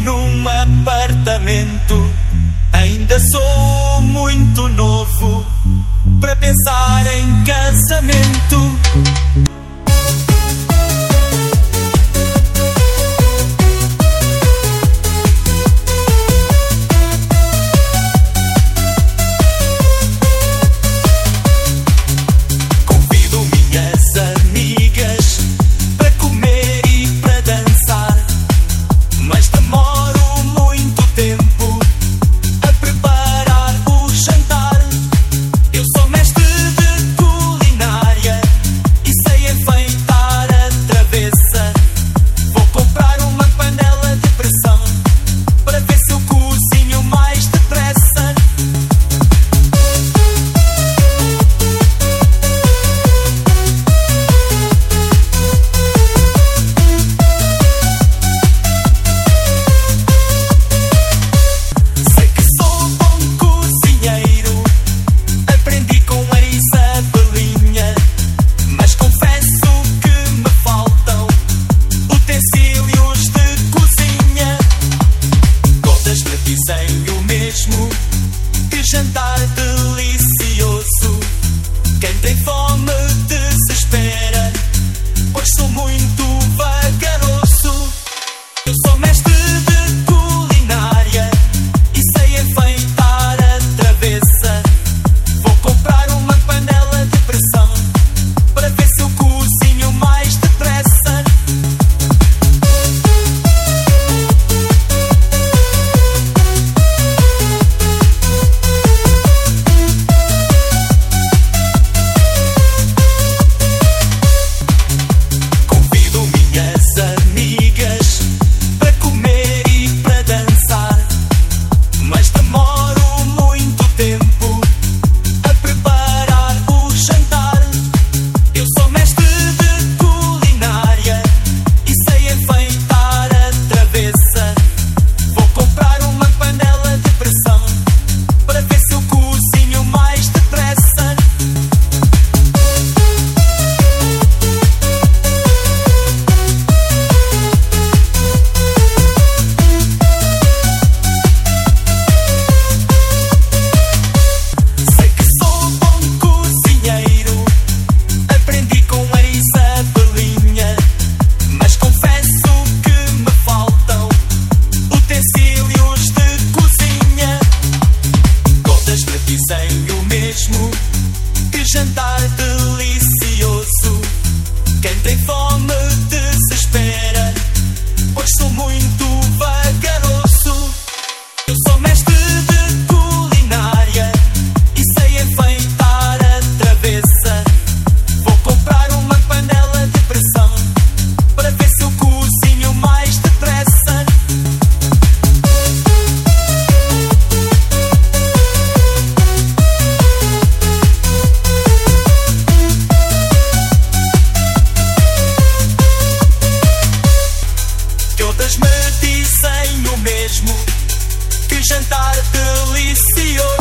num apartamento. Ainda sou muito novo para pensar em casamento. jantar delicioso. Quem tem fome desespera. jantar delicioso.